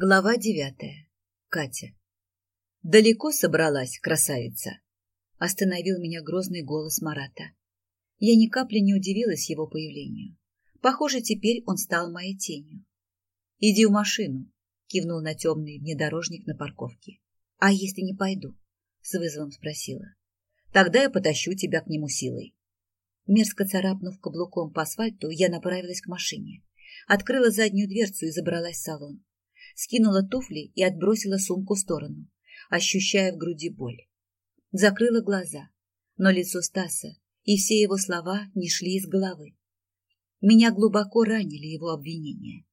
Глава девятая. Катя. «Далеко собралась, красавица?» Остановил меня грозный голос Марата. Я ни капли не удивилась его появлению. Похоже, теперь он стал моей тенью. «Иди в машину», — кивнул на темный внедорожник на парковке. «А если не пойду?» — с вызовом спросила. «Тогда я потащу тебя к нему силой». Мерзко царапнув каблуком по асфальту, я направилась к машине. Открыла заднюю дверцу и забралась в салон скинула туфли и отбросила сумку в сторону, ощущая в груди боль. Закрыла глаза, но лицо Стаса и все его слова не шли из головы. Меня глубоко ранили его обвинения.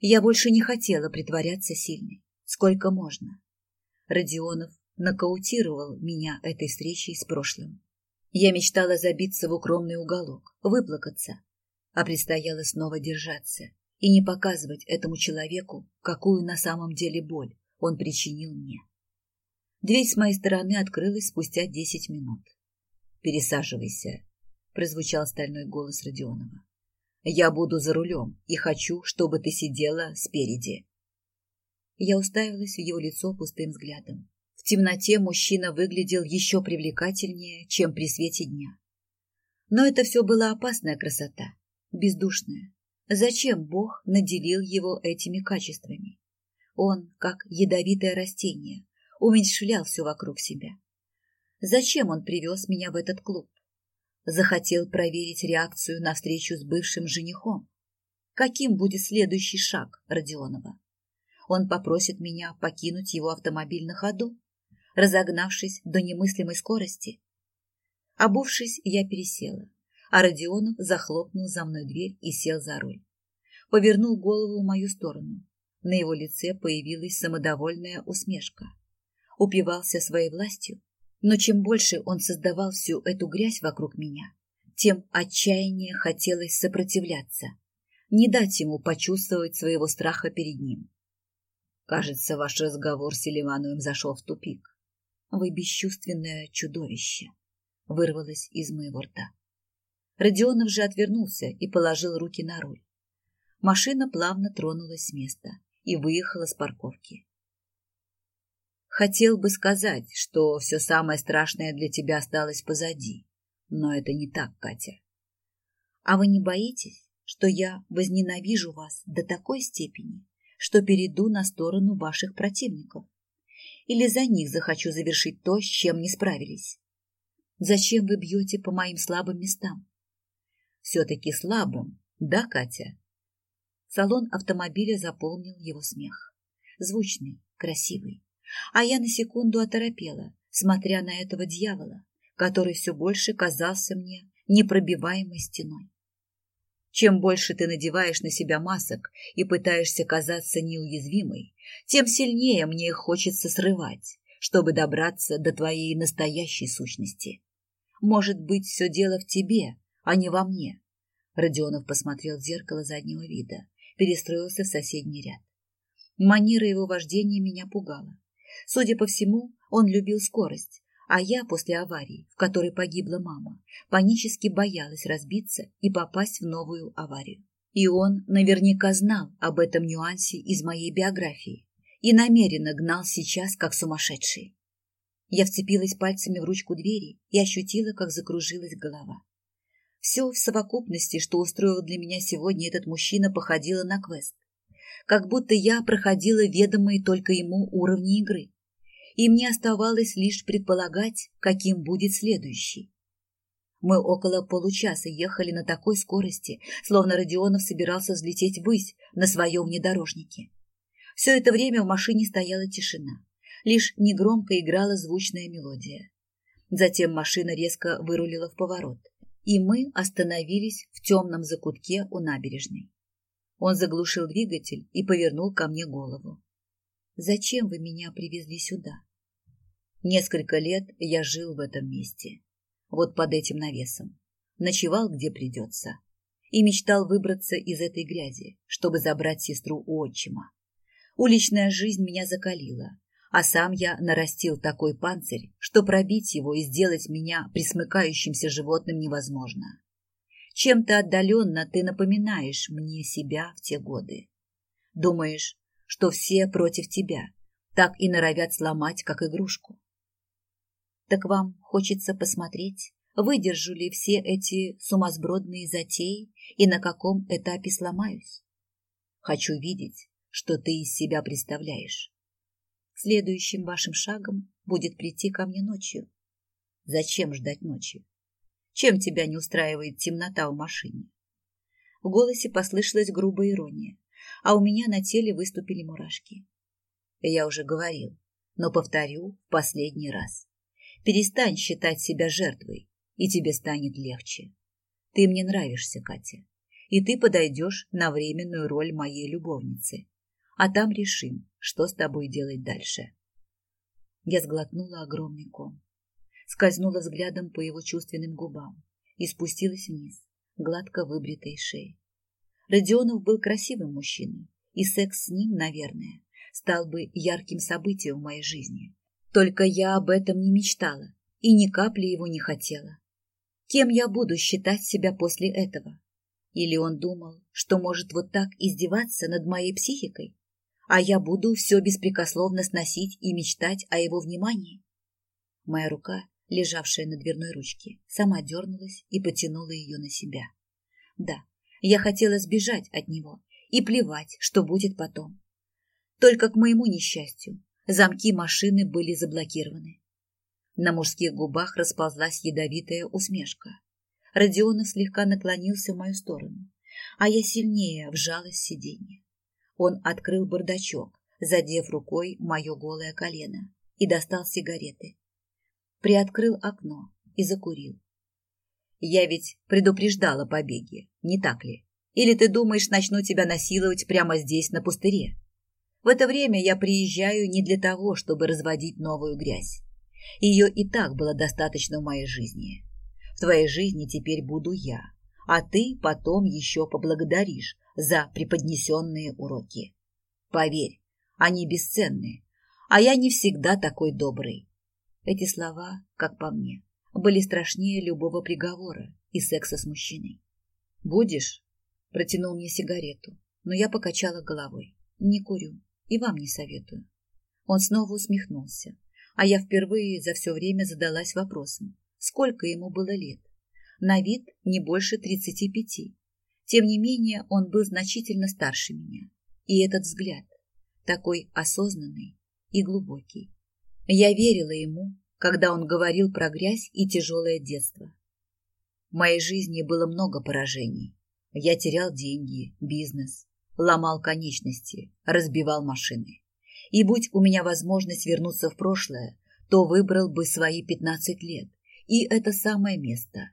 Я больше не хотела притворяться сильной, сколько можно. Родионов нокаутировал меня этой встречей с прошлым. Я мечтала забиться в укромный уголок, выплакаться, а предстояло снова держаться и не показывать этому человеку, какую на самом деле боль он причинил мне. Дверь с моей стороны открылась спустя десять минут. «Пересаживайся», — прозвучал стальной голос Родионова. «Я буду за рулем и хочу, чтобы ты сидела спереди». Я уставилась в его лицо пустым взглядом. В темноте мужчина выглядел еще привлекательнее, чем при свете дня. Но это все была опасная красота, бездушная, Зачем Бог наделил его этими качествами? Он, как ядовитое растение, умерщвлял все вокруг себя. Зачем он привез меня в этот клуб? Захотел проверить реакцию на встречу с бывшим женихом. Каким будет следующий шаг Родионова? Он попросит меня покинуть его автомобиль на ходу, разогнавшись до немыслимой скорости. Обувшись, я пересела а Родионов захлопнул за мной дверь и сел за руль. Повернул голову в мою сторону. На его лице появилась самодовольная усмешка. Упивался своей властью, но чем больше он создавал всю эту грязь вокруг меня, тем отчаяннее хотелось сопротивляться, не дать ему почувствовать своего страха перед ним. Кажется, ваш разговор с Селивановым зашел в тупик. Вы бесчувственное чудовище, вырвалось из моего рта. Родионов же отвернулся и положил руки на руль. Машина плавно тронулась с места и выехала с парковки. Хотел бы сказать, что все самое страшное для тебя осталось позади, но это не так, Катя. А вы не боитесь, что я возненавижу вас до такой степени, что перейду на сторону ваших противников? Или за них захочу завершить то, с чем не справились? Зачем вы бьете по моим слабым местам? Все-таки слабым, да, Катя? Салон автомобиля заполнил его смех. Звучный, красивый. А я на секунду оторопела, смотря на этого дьявола, который все больше казался мне непробиваемой стеной. Чем больше ты надеваешь на себя масок и пытаешься казаться неуязвимой, тем сильнее мне их хочется срывать, чтобы добраться до твоей настоящей сущности. Может быть, все дело в тебе, а не во мне. Родионов посмотрел в зеркало заднего вида, перестроился в соседний ряд. Манера его вождения меня пугала. Судя по всему, он любил скорость, а я после аварии, в которой погибла мама, панически боялась разбиться и попасть в новую аварию. И он наверняка знал об этом нюансе из моей биографии и намеренно гнал сейчас как сумасшедший. Я вцепилась пальцами в ручку двери и ощутила, как закружилась голова. Все в совокупности, что устроил для меня сегодня этот мужчина, походило на квест. Как будто я проходила ведомые только ему уровни игры. И мне оставалось лишь предполагать, каким будет следующий. Мы около получаса ехали на такой скорости, словно Родионов собирался взлететь ввысь на своем внедорожнике. Все это время в машине стояла тишина. Лишь негромко играла звучная мелодия. Затем машина резко вырулила в поворот и мы остановились в темном закутке у набережной. Он заглушил двигатель и повернул ко мне голову. «Зачем вы меня привезли сюда?» Несколько лет я жил в этом месте, вот под этим навесом, ночевал где придется и мечтал выбраться из этой грязи, чтобы забрать сестру у отчима. Уличная жизнь меня закалила, а сам я нарастил такой панцирь, что пробить его и сделать меня присмыкающимся животным невозможно. Чем-то отдаленно ты напоминаешь мне себя в те годы. Думаешь, что все против тебя, так и норовят сломать, как игрушку. Так вам хочется посмотреть, выдержу ли все эти сумасбродные затеи и на каком этапе сломаюсь? Хочу видеть, что ты из себя представляешь. Следующим вашим шагом будет прийти ко мне ночью. Зачем ждать ночи? Чем тебя не устраивает темнота в машине? В голосе послышалась грубая ирония, а у меня на теле выступили мурашки. Я уже говорил, но повторю в последний раз. Перестань считать себя жертвой, и тебе станет легче. Ты мне нравишься, Катя, и ты подойдешь на временную роль моей любовницы. А там решим, что с тобой делать дальше. Я сглотнула огромный ком, скользнула взглядом по его чувственным губам и спустилась вниз, гладко выбритой шеей. Родионов был красивым мужчиной, и секс с ним, наверное, стал бы ярким событием в моей жизни. Только я об этом не мечтала и ни капли его не хотела. Кем я буду считать себя после этого? Или он думал, что может вот так издеваться над моей психикой, а я буду все беспрекословно сносить и мечтать о его внимании? Моя рука, лежавшая на дверной ручке, сама дернулась и потянула ее на себя. Да, я хотела сбежать от него и плевать, что будет потом. Только к моему несчастью Замки машины были заблокированы. На мужских губах расползлась ядовитая усмешка. Родионов слегка наклонился в мою сторону, а я сильнее вжалась в сиденье. Он открыл бардачок, задев рукой мое голое колено, и достал сигареты. Приоткрыл окно и закурил. Я ведь предупреждала побеги, не так ли? Или ты думаешь, начну тебя насиловать прямо здесь, на пустыре? В это время я приезжаю не для того, чтобы разводить новую грязь. Ее и так было достаточно в моей жизни. В твоей жизни теперь буду я, а ты потом еще поблагодаришь за преподнесенные уроки. Поверь, они бесценны, а я не всегда такой добрый. Эти слова, как по мне, были страшнее любого приговора и секса с мужчиной. «Будешь?» – протянул мне сигарету, но я покачала головой. «Не курю и вам не советую. Он снова усмехнулся, а я впервые за все время задалась вопросом, сколько ему было лет. На вид не больше тридцати пяти. Тем не менее, он был значительно старше меня. И этот взгляд, такой осознанный и глубокий. Я верила ему, когда он говорил про грязь и тяжелое детство. В моей жизни было много поражений. Я терял деньги, бизнес, ломал конечности, разбивал машины. И будь у меня возможность вернуться в прошлое, то выбрал бы свои пятнадцать лет и это самое место.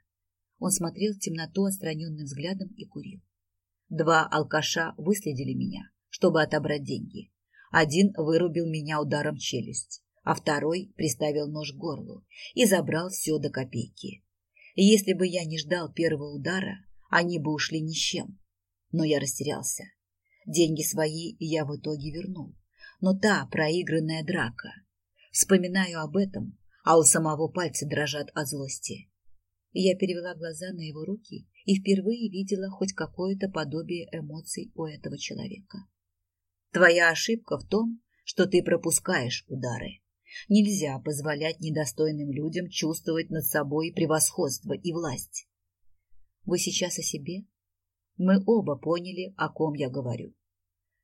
Он смотрел в темноту отстраненным взглядом и курил. Два алкаша выследили меня, чтобы отобрать деньги. Один вырубил меня ударом в челюсть, а второй приставил нож к горлу и забрал все до копейки. Если бы я не ждал первого удара, они бы ушли ни с чем. Но я растерялся. Деньги свои я в итоге вернул. Но та проигранная драка. Вспоминаю об этом, а у самого пальцы дрожат от злости. Я перевела глаза на его руки и впервые видела хоть какое-то подобие эмоций у этого человека. Твоя ошибка в том, что ты пропускаешь удары. Нельзя позволять недостойным людям чувствовать над собой превосходство и власть. Вы сейчас о себе? Мы оба поняли, о ком я говорю.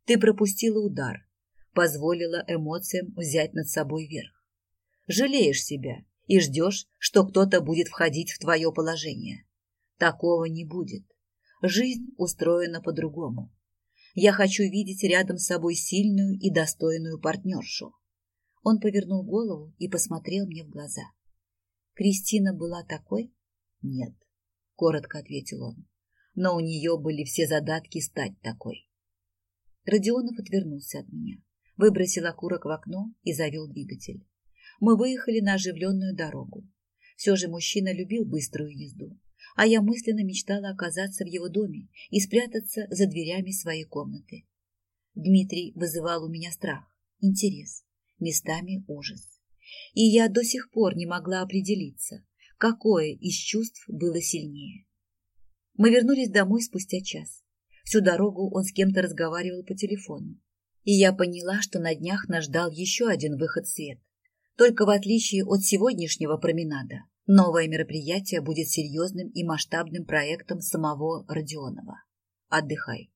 Ты пропустила удар, позволила эмоциям взять над собой верх. Жалеешь себя и ждешь, что кто-то будет входить в твое положение. Такого не будет. Жизнь устроена по-другому. Я хочу видеть рядом с собой сильную и достойную партнершу. Он повернул голову и посмотрел мне в глаза. Кристина была такой? Нет, коротко ответил он но у нее были все задатки стать такой. Родионов отвернулся от меня, выбросил окурок в окно и завел двигатель. Мы выехали на оживленную дорогу. Все же мужчина любил быструю езду, а я мысленно мечтала оказаться в его доме и спрятаться за дверями своей комнаты. Дмитрий вызывал у меня страх, интерес, местами ужас. И я до сих пор не могла определиться, какое из чувств было сильнее. Мы вернулись домой спустя час. Всю дорогу он с кем-то разговаривал по телефону. И я поняла, что на днях нас ждал еще один выход свет. Только в отличие от сегодняшнего променада, новое мероприятие будет серьезным и масштабным проектом самого Родионова. Отдыхай.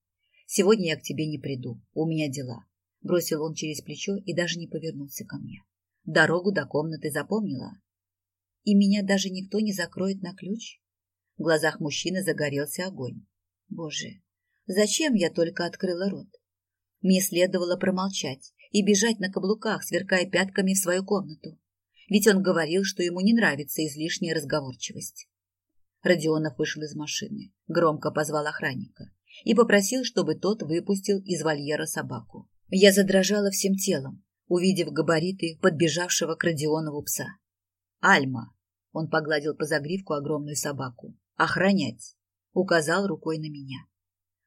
Сегодня я к тебе не приду, у меня дела. Бросил он через плечо и даже не повернулся ко мне. Дорогу до комнаты запомнила. И меня даже никто не закроет на ключ? В глазах мужчины загорелся огонь. Боже, зачем я только открыла рот? Мне следовало промолчать и бежать на каблуках, сверкая пятками в свою комнату. Ведь он говорил, что ему не нравится излишняя разговорчивость. Родионов вышел из машины, громко позвал охранника и попросил, чтобы тот выпустил из вольера собаку. Я задрожала всем телом, увидев габариты подбежавшего к Родионову пса. «Альма!» — он погладил по загривку огромную собаку. «Охранять!» — указал рукой на меня.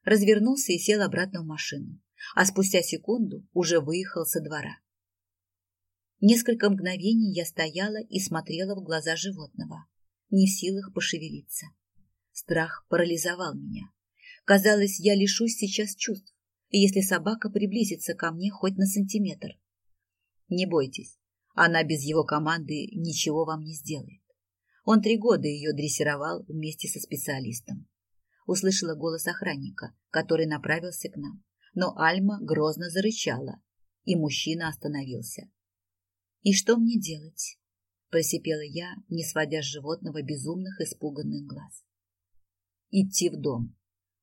Развернулся и сел обратно в машину, а спустя секунду уже выехал со двора. Несколько мгновений я стояла и смотрела в глаза животного, не в силах пошевелиться. Страх парализовал меня. Казалось, я лишусь сейчас чувств, если собака приблизится ко мне хоть на сантиметр. Не бойтесь, она без его команды ничего вам не сделает. Он три года ее дрессировал вместе со специалистом. Услышала голос охранника, который направился к нам, но Альма грозно зарычала, и мужчина остановился. «И что мне делать?» – просипела я, не сводя с животного безумных испуганных глаз. «Идти в дом.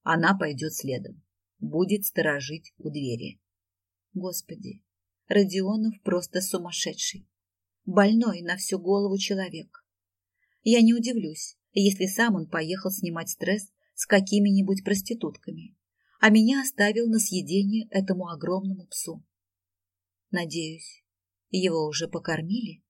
Она пойдет следом. Будет сторожить у двери». Господи, Родионов просто сумасшедший. Больной на всю голову человек. Я не удивлюсь, если сам он поехал снимать стресс с какими-нибудь проститутками, а меня оставил на съедение этому огромному псу. Надеюсь, его уже покормили?